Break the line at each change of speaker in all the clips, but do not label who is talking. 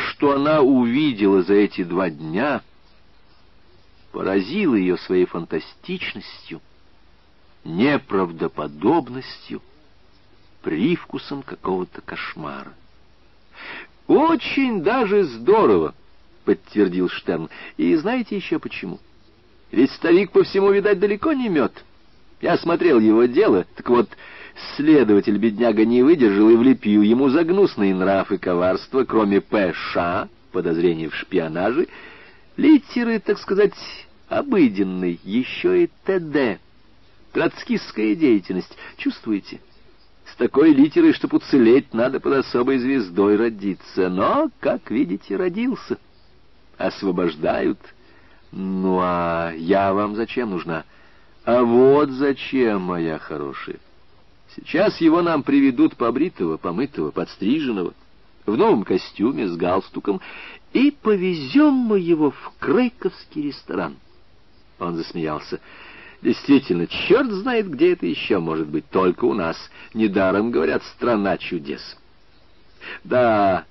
что она увидела за эти два дня, поразило ее своей фантастичностью, неправдоподобностью, привкусом какого-то кошмара. «Очень даже здорово», — подтвердил Штерн. «И знаете еще почему? Ведь старик по всему, видать, далеко не мед. Я смотрел его дело, так вот, следователь-бедняга не выдержал и влепил ему за гнусные нрав и коварство, кроме П.Ш., подозрений в шпионаже, литеры, так сказать, обыденной, еще и Т.Д., троцкистская деятельность. Чувствуете?» С такой литерой, чтоб уцелеть, надо под особой звездой родиться. Но, как видите, родился. Освобождают. Ну, а я вам зачем нужна? А вот зачем, моя хорошая. Сейчас его нам приведут побритого, помытого, подстриженного, в новом костюме, с галстуком, и повезем мы его в Крейковский ресторан. Он засмеялся. Действительно, черт знает, где это еще может быть, только у нас. Недаром, говорят, страна чудес. Да,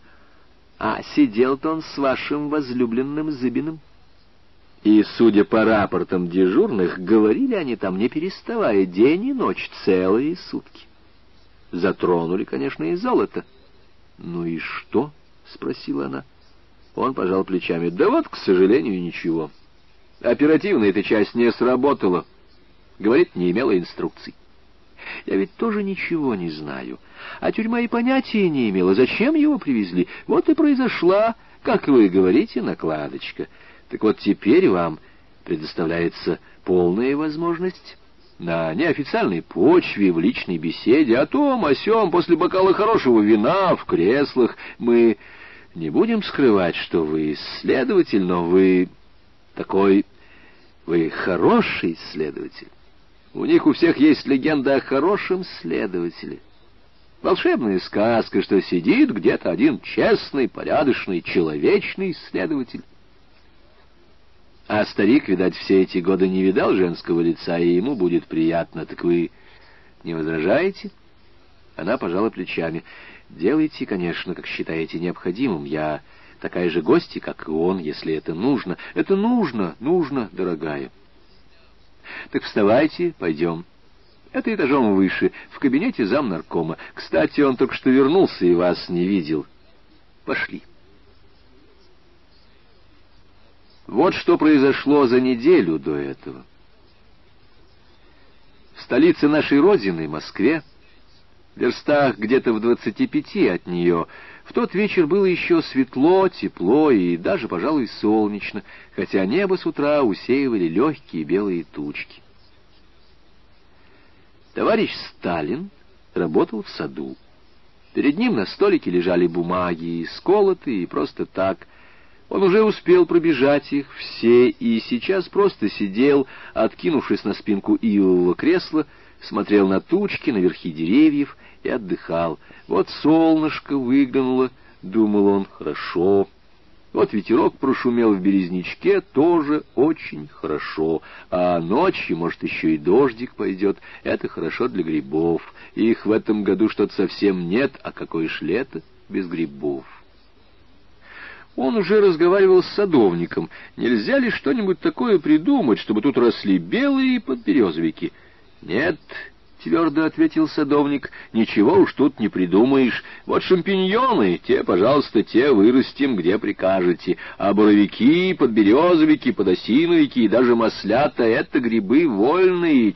а сидел-то он с вашим возлюбленным Зыбиным. И, судя по рапортам дежурных, говорили они там, не переставая, день и ночь, целые сутки. Затронули, конечно, и золото. «Ну и что?» — спросила она. Он пожал плечами. «Да вот, к сожалению, ничего. Оперативная эта часть не сработала». Говорит, не имела инструкций. Я ведь тоже ничего не знаю. А тюрьма и понятия не имела. Зачем его привезли? Вот и произошла, как вы говорите, накладочка. Так вот теперь вам предоставляется полная возможность на неофициальной почве, в личной беседе, о том, о сём, после бокала хорошего вина, в креслах. Мы не будем скрывать, что вы следователь, но вы такой... Вы хороший следователь. У них у всех есть легенда о хорошем следователе. Волшебная сказка, что сидит где-то один честный, порядочный, человечный следователь. А старик, видать, все эти годы не видал женского лица, и ему будет приятно. Так вы не возражаете? Она пожала плечами. Делайте, конечно, как считаете необходимым. Я такая же гостья, как и он, если это нужно. Это нужно, нужно, дорогая. Так вставайте, пойдем. Это этажом выше, в кабинете замнаркома. Кстати, он только что вернулся и вас не видел. Пошли. Вот что произошло за неделю до этого. В столице нашей Родины, Москве, в верстах где-то в двадцати пяти от нее, в тот вечер было еще светло, тепло и даже, пожалуй, солнечно, хотя небо с утра усеивали легкие белые тучки. Товарищ Сталин работал в саду. Перед ним на столике лежали бумаги, сколотые и просто так. Он уже успел пробежать их все и сейчас просто сидел, откинувшись на спинку ивового кресла, смотрел на тучки, на верхи деревьев и отдыхал. Вот солнышко выглянуло, думал он, хорошо. Вот ветерок прошумел в березничке, тоже очень хорошо. А ночью, может, еще и дождик пойдет. Это хорошо для грибов. Их в этом году что-то совсем нет, а какое ж лето без грибов. Он уже разговаривал с садовником. Нельзя ли что-нибудь такое придумать, чтобы тут росли белые подберезовики? Нет, — твердо ответил садовник, — ничего уж тут не придумаешь. Вот шампиньоны, те, пожалуйста, те вырастим, где прикажете. А боровики, подберезовики, подосиновики и даже маслята — это грибы вольные,